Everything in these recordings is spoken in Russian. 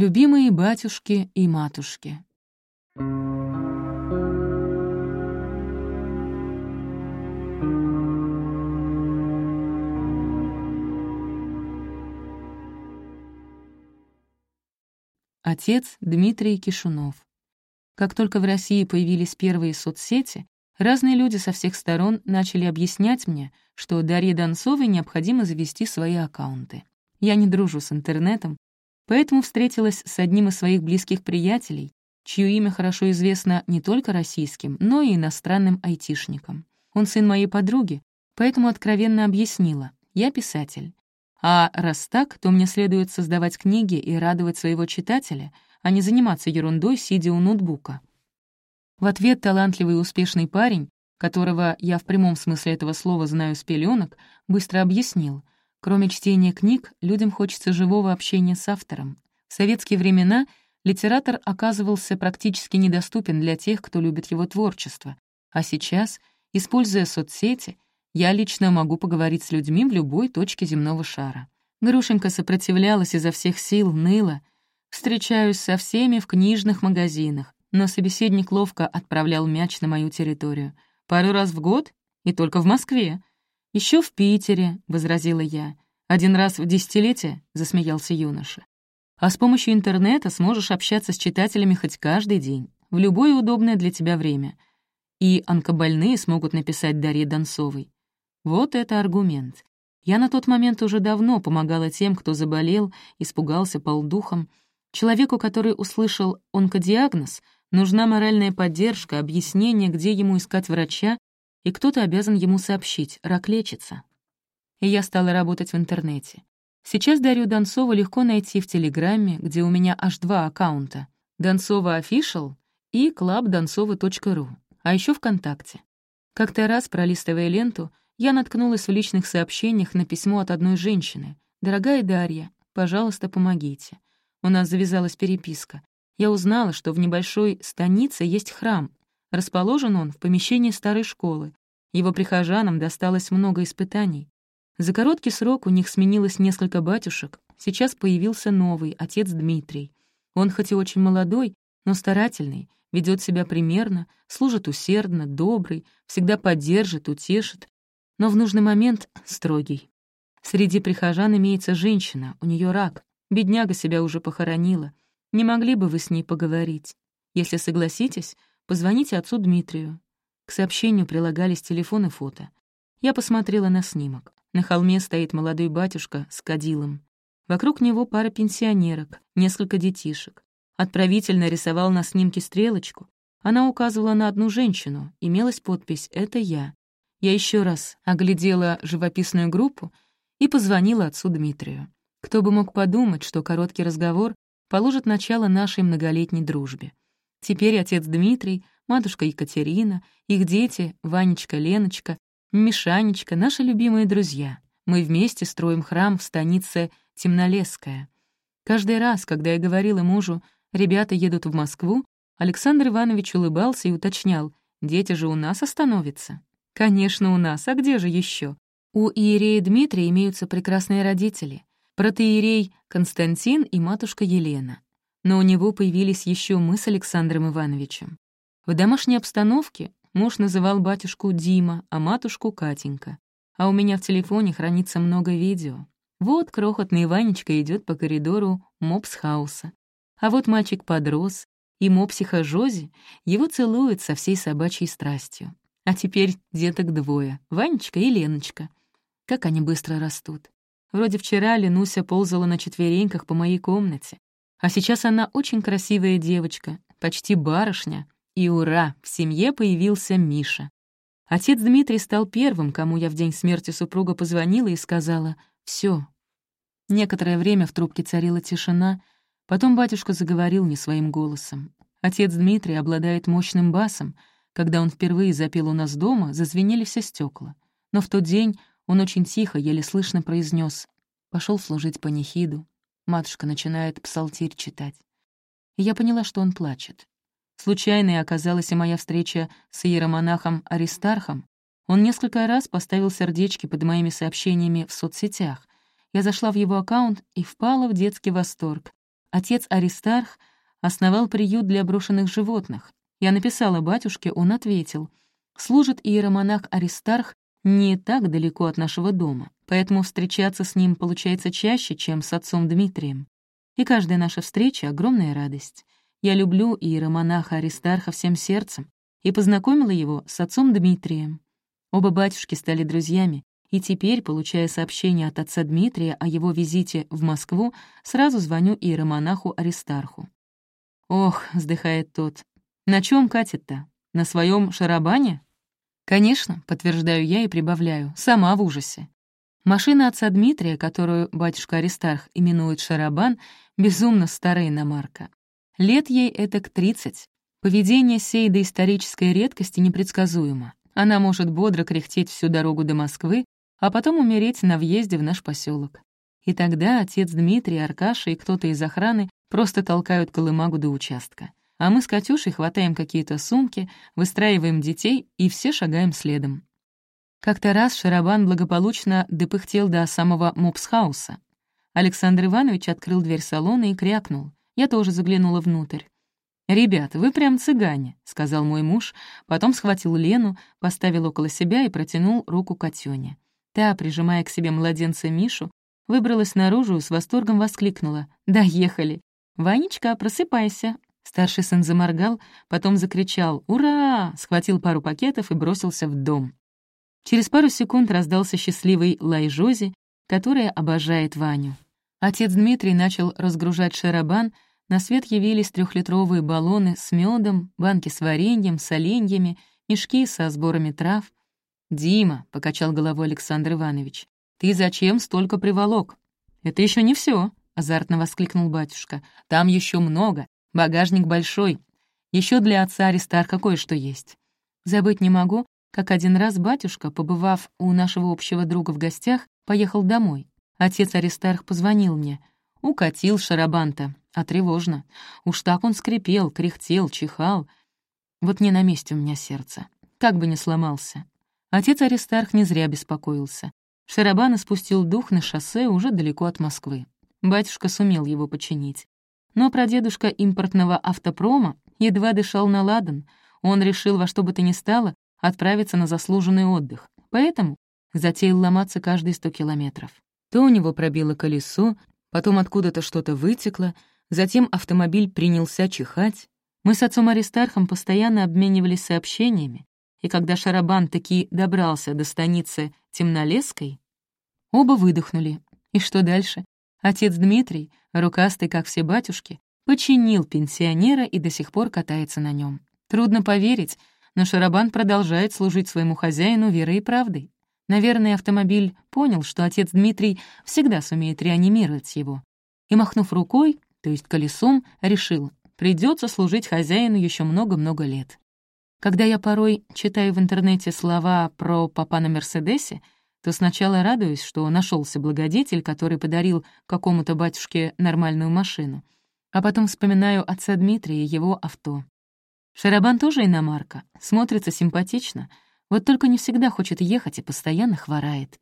Любимые батюшки и матушки. Отец Дмитрий Кишунов. Как только в России появились первые соцсети, разные люди со всех сторон начали объяснять мне, что Дарье Донцовой необходимо завести свои аккаунты. Я не дружу с интернетом, поэтому встретилась с одним из своих близких приятелей, чье имя хорошо известно не только российским, но и иностранным айтишникам. Он сын моей подруги, поэтому откровенно объяснила — я писатель. А раз так, то мне следует создавать книги и радовать своего читателя, а не заниматься ерундой, сидя у ноутбука. В ответ талантливый и успешный парень, которого я в прямом смысле этого слова знаю с пеленок, быстро объяснил. Кроме чтения книг, людям хочется живого общения с автором. В советские времена литератор оказывался практически недоступен для тех, кто любит его творчество. А сейчас, используя соцсети, я лично могу поговорить с людьми в любой точке земного шара. Грушенька сопротивлялась изо всех сил, ныла. Встречаюсь со всеми в книжных магазинах, но собеседник ловко отправлял мяч на мою территорию. Пару раз в год и только в Москве. Еще в Питере», — возразила я. «Один раз в десятилетие», — засмеялся юноша. «А с помощью интернета сможешь общаться с читателями хоть каждый день, в любое удобное для тебя время. И онкобольные смогут написать Дарье Донцовой. Вот это аргумент. Я на тот момент уже давно помогала тем, кто заболел, испугался полдухом. Человеку, который услышал онкодиагноз, нужна моральная поддержка, объяснение, где ему искать врача, и кто-то обязан ему сообщить, рак лечится. И я стала работать в интернете. Сейчас Дарью Донцову легко найти в Телеграме, где у меня аж два аккаунта — Донцова Official и clubdonцова.ru, а еще ВКонтакте. Как-то раз, пролистывая ленту, я наткнулась в личных сообщениях на письмо от одной женщины. «Дорогая Дарья, пожалуйста, помогите». У нас завязалась переписка. Я узнала, что в небольшой станице есть храм. Расположен он в помещении старой школы. Его прихожанам досталось много испытаний. За короткий срок у них сменилось несколько батюшек. Сейчас появился новый, отец Дмитрий. Он хоть и очень молодой, но старательный, ведет себя примерно, служит усердно, добрый, всегда поддержит, утешит, но в нужный момент строгий. Среди прихожан имеется женщина, у нее рак, бедняга себя уже похоронила. Не могли бы вы с ней поговорить? Если согласитесь, позвоните отцу Дмитрию. К сообщению прилагались телефон и фото. Я посмотрела на снимок. На холме стоит молодой батюшка с кадилом. Вокруг него пара пенсионерок, несколько детишек. Отправитель нарисовал на снимке стрелочку. Она указывала на одну женщину, имелась подпись «Это я». Я еще раз оглядела живописную группу и позвонила отцу Дмитрию. Кто бы мог подумать, что короткий разговор положит начало нашей многолетней дружбе. Теперь отец Дмитрий, матушка Екатерина, их дети, Ванечка, Леночка, Мишанечка — наши любимые друзья. Мы вместе строим храм в станице Темнолесская. Каждый раз, когда я говорила мужу, ребята едут в Москву, Александр Иванович улыбался и уточнял, дети же у нас остановятся. Конечно, у нас, а где же еще? У иерея Дмитрия имеются прекрасные родители, протеерей Константин и матушка Елена. Но у него появились еще мы с Александром Ивановичем. В домашней обстановке муж называл батюшку Дима, а матушку Катенька. А у меня в телефоне хранится много видео. Вот крохотный Ванечка идет по коридору мопс-хауса. А вот мальчик подрос, и мопсиха Жози его целует со всей собачьей страстью. А теперь деток двое — Ванечка и Леночка. Как они быстро растут. Вроде вчера Ленуся ползала на четвереньках по моей комнате. А сейчас она очень красивая девочка, почти барышня. И ура, в семье появился Миша. Отец Дмитрий стал первым, кому я в день смерти супруга позвонила и сказала «Всё». Некоторое время в трубке царила тишина, потом батюшка заговорил не своим голосом. Отец Дмитрий обладает мощным басом — когда он впервые запел у нас дома, зазвенели все стекла. Но в тот день он очень тихо, еле слышно произнес: пошел служить панихиду. Матушка начинает псалтирь читать. И я поняла, что он плачет. Случайной оказалась и моя встреча с иеромонахом Аристархом. Он несколько раз поставил сердечки под моими сообщениями в соцсетях. Я зашла в его аккаунт и впала в детский восторг. Отец Аристарх основал приют для брошенных животных. Я написала батюшке, он ответил. Служит иеромонах Аристарх не так далеко от нашего дома, поэтому встречаться с ним получается чаще, чем с отцом Дмитрием. И каждая наша встреча — огромная радость. Я люблю иеромонаха Аристарха всем сердцем и познакомила его с отцом Дмитрием. Оба батюшки стали друзьями, и теперь, получая сообщение от отца Дмитрия о его визите в Москву, сразу звоню иеромонаху Аристарху. «Ох», — вздыхает тот, — «на чем катит-то? На своем шарабане?» «Конечно», — подтверждаю я и прибавляю, сама в ужасе. Машина отца Дмитрия, которую батюшка Аристарх именует «Шарабан», безумно старая иномарка. Лет ей это к тридцать. Поведение сей доисторической редкости непредсказуемо. Она может бодро кряхтеть всю дорогу до Москвы, а потом умереть на въезде в наш поселок. И тогда отец Дмитрий, Аркаша и кто-то из охраны просто толкают колымагу до участка. А мы с Катюшей хватаем какие-то сумки, выстраиваем детей и все шагаем следом. Как-то раз Шарабан благополучно допыхтел до самого мопсхауса. Александр Иванович открыл дверь салона и крякнул. Я тоже заглянула внутрь. «Ребят, вы прям цыгане», — сказал мой муж, потом схватил Лену, поставил около себя и протянул руку Катюне. Та, прижимая к себе младенца Мишу, выбралась наружу и с восторгом воскликнула. «Доехали! Ванечка, просыпайся!» Старший сын заморгал, потом закричал «Ура!», схватил пару пакетов и бросился в дом. Через пару секунд раздался счастливый лай Жози, которая обожает Ваню. Отец Дмитрий начал разгружать шарабан — на свет явились трехлитровые баллоны с медом, банки с вареньем, соленьями, мешки со сборами трав. «Дима», — покачал головой Александр Иванович, — «ты зачем столько приволок?» «Это еще не все, азартно воскликнул батюшка. «Там еще много, багажник большой. Еще для отца Аристарха кое-что есть». Забыть не могу, как один раз батюшка, побывав у нашего общего друга в гостях, поехал домой. Отец Аристарх позвонил мне. Укатил шарабанта, а тревожно. Уж так он скрипел, кряхтел, чихал. Вот не на месте у меня сердце. Как бы ни сломался. Отец Аристарх не зря беспокоился. Шарабан спустил дух на шоссе уже далеко от Москвы. Батюшка сумел его починить. Но прадедушка импортного автопрома едва дышал на ладан. Он решил во что бы то ни стало отправиться на заслуженный отдых. Поэтому затеял ломаться каждые сто километров. То у него пробило колесо, потом откуда-то что-то вытекло, Затем автомобиль принялся чихать. Мы с отцом Аристархом постоянно обменивались сообщениями, и когда Шарабан таки добрался до станицы Темнолесской, оба выдохнули. И что дальше? Отец Дмитрий, рукастый, как все батюшки, починил пенсионера и до сих пор катается на нем. Трудно поверить, но Шарабан продолжает служить своему хозяину верой и правдой. Наверное, автомобиль понял, что отец Дмитрий всегда сумеет реанимировать его. И, махнув рукой, то есть колесом, решил, придется служить хозяину еще много-много лет. Когда я порой читаю в интернете слова про папа на Мерседесе, то сначала радуюсь, что нашелся благодетель, который подарил какому-то батюшке нормальную машину, а потом вспоминаю отца Дмитрия и его авто. Шарабан тоже иномарка, смотрится симпатично, вот только не всегда хочет ехать и постоянно хворает.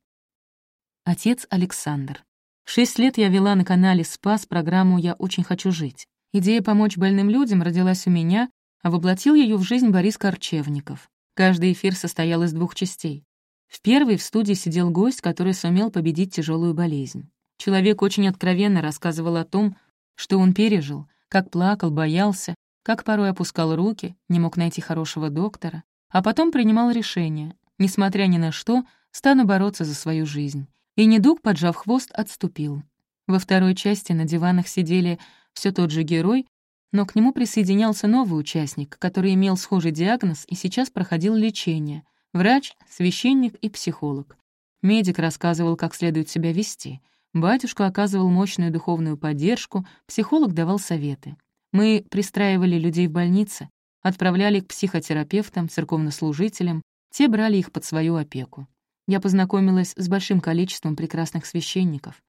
Отец Александр. Шесть лет я вела на канале «Спас» программу «Я очень хочу жить». Идея помочь больным людям родилась у меня, а воплотил ее в жизнь Борис Корчевников. Каждый эфир состоял из двух частей. В первой в студии сидел гость, который сумел победить тяжелую болезнь. Человек очень откровенно рассказывал о том, что он пережил, как плакал, боялся, как порой опускал руки, не мог найти хорошего доктора, а потом принимал решение, несмотря ни на что, стану бороться за свою жизнь и недуг, поджав хвост, отступил. Во второй части на диванах сидели все тот же герой, но к нему присоединялся новый участник, который имел схожий диагноз и сейчас проходил лечение — врач, священник и психолог. Медик рассказывал, как следует себя вести. Батюшка оказывал мощную духовную поддержку, психолог давал советы. Мы пристраивали людей в больнице, отправляли к психотерапевтам, церковнослужителям, те брали их под свою опеку я познакомилась с большим количеством прекрасных священников.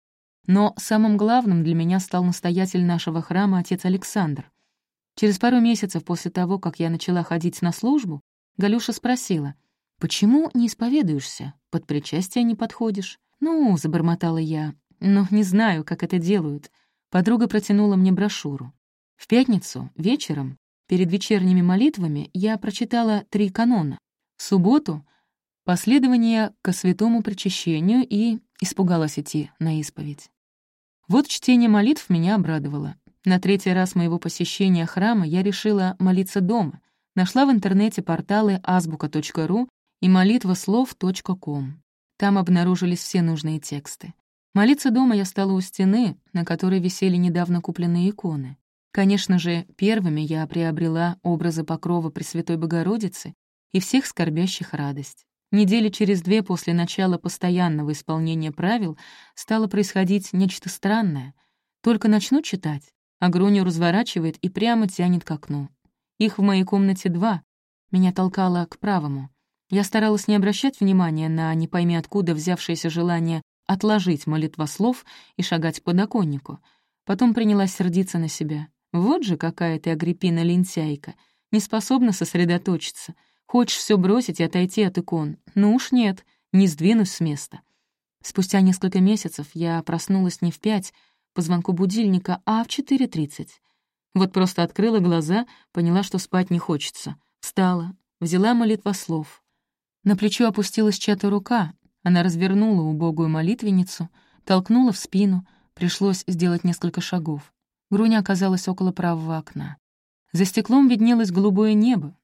Но самым главным для меня стал настоятель нашего храма отец Александр. Через пару месяцев после того, как я начала ходить на службу, Галюша спросила, «Почему не исповедуешься? Под причастие не подходишь?» «Ну», — забормотала я, «но не знаю, как это делают. Подруга протянула мне брошюру. В пятницу, вечером, перед вечерними молитвами, я прочитала три канона. В субботу — последование ко святому причащению и испугалась идти на исповедь. Вот чтение молитв меня обрадовало. На третий раз моего посещения храма я решила молиться дома. Нашла в интернете порталы азбука.ру и молитвослов.ком. Там обнаружились все нужные тексты. Молиться дома я стала у стены, на которой висели недавно купленные иконы. Конечно же, первыми я приобрела образы покрова Пресвятой Богородицы и всех скорбящих радость. Недели через две после начала постоянного исполнения правил стало происходить нечто странное. Только начну читать, а Груню разворачивает и прямо тянет к окну. Их в моей комнате два. Меня толкало к правому. Я старалась не обращать внимания на не пойми откуда взявшееся желание отложить молитвослов и шагать к подоконнику. Потом принялась сердиться на себя. Вот же какая ты, Агриппина, лентяйка, не способна сосредоточиться — Хочешь все бросить и отойти от икон? Ну уж нет, не сдвинусь с места. Спустя несколько месяцев я проснулась не в пять по звонку будильника, а в 4.30. Вот просто открыла глаза, поняла, что спать не хочется. Встала, взяла молитва слов. На плечо опустилась чья-то рука. Она развернула убогую молитвенницу, толкнула в спину, пришлось сделать несколько шагов. Груня оказалась около правого окна. За стеклом виднелось голубое небо,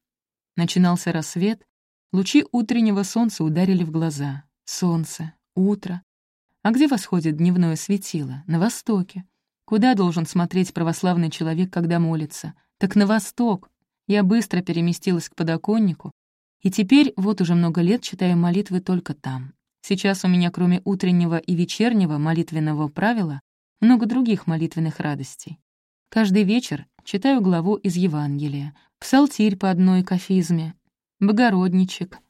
Начинался рассвет, лучи утреннего солнца ударили в глаза. Солнце, утро. А где восходит дневное светило? На востоке. Куда должен смотреть православный человек, когда молится? Так на восток. Я быстро переместилась к подоконнику, и теперь вот уже много лет читаю молитвы только там. Сейчас у меня, кроме утреннего и вечернего молитвенного правила, много других молитвенных радостей. Каждый вечер читаю главу из Евангелия, псалтирь по одной кафизме, богородничек,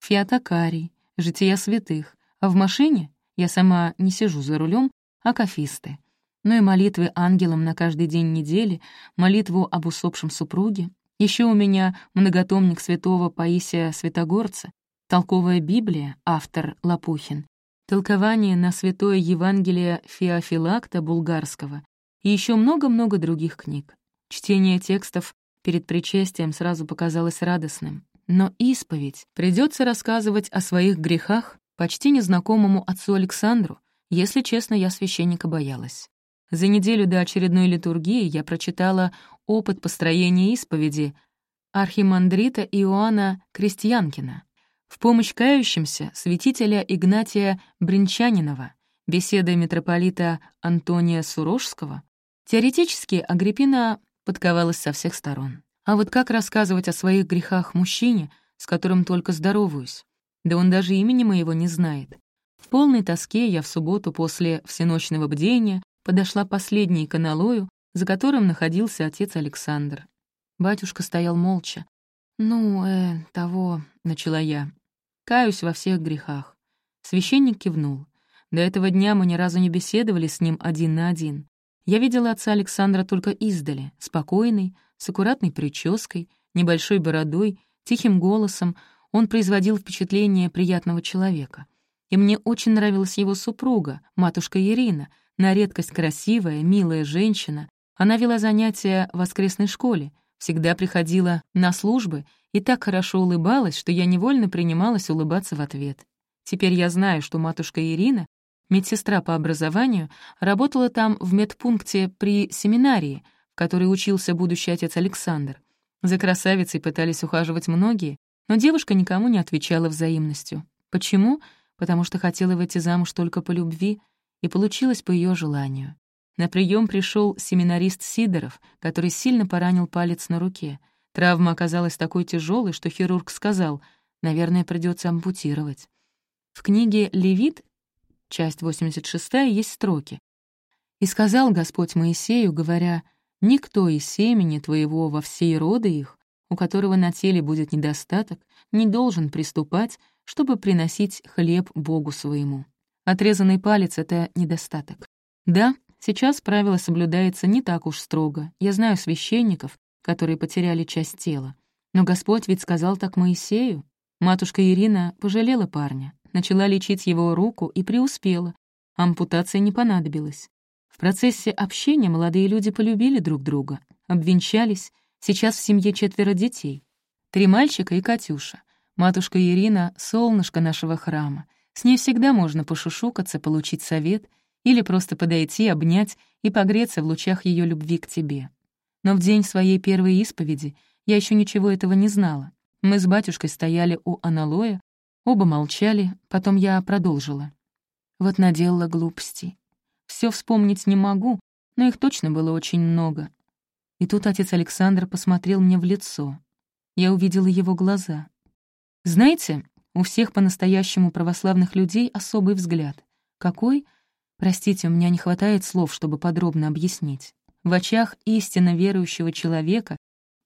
фиатакарий, жития святых, а в машине я сама не сижу за рулем, а кафисты. Ну и молитвы ангелам на каждый день недели, молитву об усопшем супруге. Еще у меня многотомник святого Паисия Святогорца, толковая Библия, автор Лопухин, толкование на святое Евангелие Феофилакта Булгарского и еще много-много других книг. Чтение текстов перед причастием сразу показалось радостным. Но исповедь придется рассказывать о своих грехах почти незнакомому отцу Александру. Если честно, я священника боялась. За неделю до очередной литургии я прочитала опыт построения исповеди архимандрита Иоанна Крестьянкина. В помощь кающимся святителя Игнатия Бринчанинова, беседа митрополита Антония Сурожского. Теоретически Агриппина подковалась со всех сторон. А вот как рассказывать о своих грехах мужчине, с которым только здороваюсь? Да он даже имени моего не знает. В полной тоске я в субботу после всеночного бдения подошла последней к аналою, за которым находился отец Александр. Батюшка стоял молча. «Ну, э, того», — начала я. «Каюсь во всех грехах». Священник кивнул. До этого дня мы ни разу не беседовали с ним один на один. Я видела отца Александра только издали, спокойный, с аккуратной прической, небольшой бородой, тихим голосом. Он производил впечатление приятного человека. И мне очень нравилась его супруга, матушка Ирина, на редкость красивая, милая женщина. Она вела занятия в воскресной школе, всегда приходила на службы и так хорошо улыбалась, что я невольно принималась улыбаться в ответ. Теперь я знаю, что матушка Ирина Медсестра по образованию работала там в медпункте при семинарии, в которой учился будущий отец Александр. За красавицей пытались ухаживать многие, но девушка никому не отвечала взаимностью. Почему? Потому что хотела выйти замуж только по любви, и получилось по ее желанию. На прием пришел семинарист Сидоров, который сильно поранил палец на руке. Травма оказалась такой тяжелой, что хирург сказал, наверное, придется ампутировать. В книге «Левит» часть 86, есть строки. «И сказал Господь Моисею, говоря, «Никто из семени твоего во всей роды их, у которого на теле будет недостаток, не должен приступать, чтобы приносить хлеб Богу своему». Отрезанный палец — это недостаток. Да, сейчас правило соблюдается не так уж строго. Я знаю священников, которые потеряли часть тела. Но Господь ведь сказал так Моисею. Матушка Ирина пожалела парня, начала лечить его руку и преуспела. Ампутация не понадобилась. В процессе общения молодые люди полюбили друг друга, обвенчались, сейчас в семье четверо детей. Три мальчика и Катюша. Матушка Ирина — солнышко нашего храма. С ней всегда можно пошушукаться, получить совет или просто подойти, обнять и погреться в лучах ее любви к тебе. Но в день своей первой исповеди я еще ничего этого не знала. Мы с батюшкой стояли у аналоя, оба молчали, потом я продолжила. Вот наделала глупостей. Все вспомнить не могу, но их точно было очень много. И тут отец Александр посмотрел мне в лицо. Я увидела его глаза. Знаете, у всех по-настоящему православных людей особый взгляд. Какой? Простите, у меня не хватает слов, чтобы подробно объяснить. В очах истинно верующего человека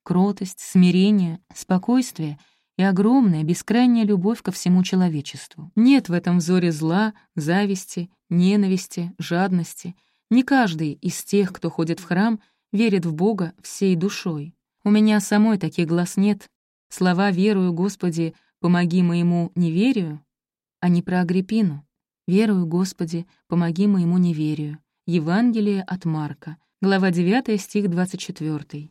кротость, смирение, спокойствие и огромная, бескрайняя любовь ко всему человечеству. Нет в этом взоре зла, зависти, ненависти, жадности. Не каждый из тех, кто ходит в храм, верит в Бога всей душой. У меня самой таких глаз нет. Слова «верую, Господи, помоги моему неверию», а не про Агриппину. «Верую, Господи, помоги моему неверию». Евангелие от Марка, глава 9, стих 24.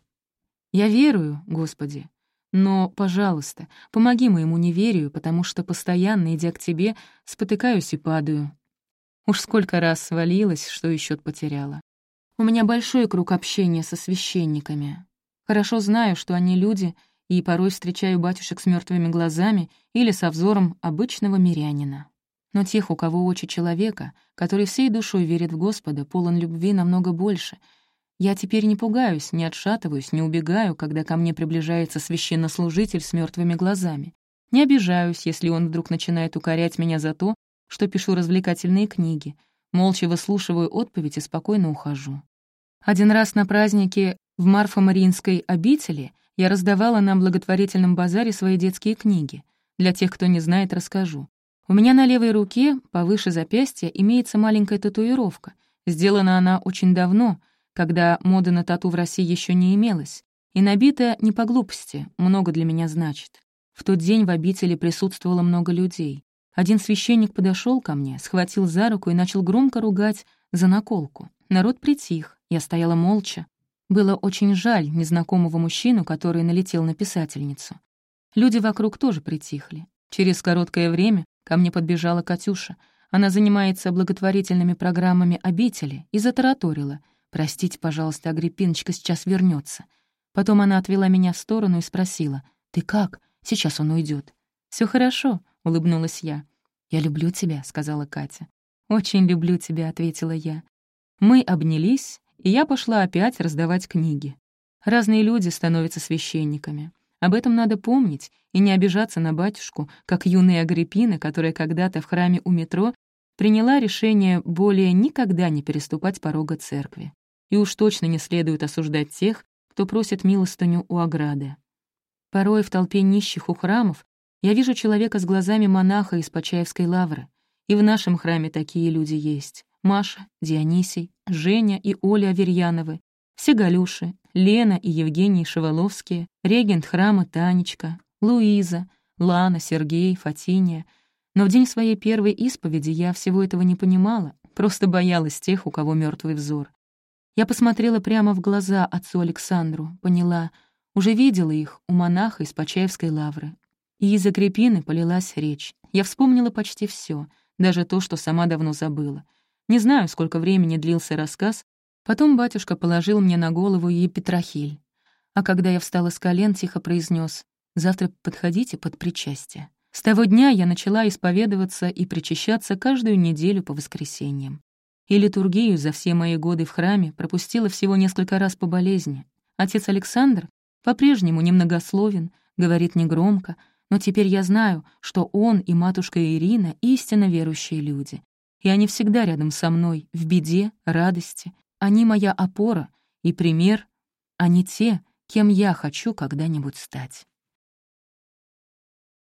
«Я верую, Господи, но, пожалуйста, помоги моему неверию, потому что, постоянно идя к Тебе, спотыкаюсь и падаю. Уж сколько раз свалилась, что и потеряла. У меня большой круг общения со священниками. Хорошо знаю, что они люди, и порой встречаю батюшек с мертвыми глазами или со взором обычного мирянина. Но тех, у кого очи человека, который всей душой верит в Господа, полон любви намного больше. Я теперь не пугаюсь, не отшатываюсь, не убегаю, когда ко мне приближается священнослужитель с мертвыми глазами. Не обижаюсь, если он вдруг начинает укорять меня за то, что пишу развлекательные книги. Молча выслушиваю отповедь и спокойно ухожу. Один раз на празднике в Марфо-Мариинской обители я раздавала на благотворительном базаре свои детские книги. Для тех, кто не знает, расскажу. У меня на левой руке, повыше запястья, имеется маленькая татуировка. Сделана она очень давно, когда мода на тату в России еще не имелась, и набита не по глупости, много для меня значит. В тот день в обители присутствовало много людей. Один священник подошел ко мне, схватил за руку и начал громко ругать за наколку. Народ притих, я стояла молча. Было очень жаль незнакомого мужчину, который налетел на писательницу. Люди вокруг тоже притихли. Через короткое время Ко мне подбежала Катюша. Она занимается благотворительными программами обители и затараторила. «Простите, пожалуйста, Агриппиночка сейчас вернется. Потом она отвела меня в сторону и спросила. «Ты как? Сейчас он уйдет. Все хорошо», — улыбнулась я. «Я люблю тебя», — сказала Катя. «Очень люблю тебя», — ответила я. Мы обнялись, и я пошла опять раздавать книги. Разные люди становятся священниками. Об этом надо помнить и не обижаться на батюшку, как юная Агриппина, которая когда-то в храме у метро приняла решение более никогда не переступать порога церкви. И уж точно не следует осуждать тех, кто просит милостыню у ограды. Порой в толпе нищих у храмов я вижу человека с глазами монаха из Почаевской лавры. И в нашем храме такие люди есть. Маша, Дионисий, Женя и Оля Аверьяновы, все Галюши, Лена и Евгений Шеваловские, регент храма Танечка, Луиза, Лана, Сергей, Фатиния. Но в день своей первой исповеди я всего этого не понимала, просто боялась тех, у кого мертвый взор. Я посмотрела прямо в глаза отцу Александру, поняла, уже видела их у монаха из Почаевской лавры. И из Агриппины полилась речь. Я вспомнила почти все, даже то, что сама давно забыла. Не знаю, сколько времени длился рассказ, Потом батюшка положил мне на голову епитрахиль. А когда я встала с колен, тихо произнес: «Завтра подходите под причастие». С того дня я начала исповедоваться и причащаться каждую неделю по воскресеньям. И литургию за все мои годы в храме пропустила всего несколько раз по болезни. Отец Александр по-прежнему немногословен, говорит негромко, но теперь я знаю, что он и матушка Ирина — истинно верующие люди. И они всегда рядом со мной, в беде, радости, они моя опора и пример, не те, кем я хочу когда-нибудь стать.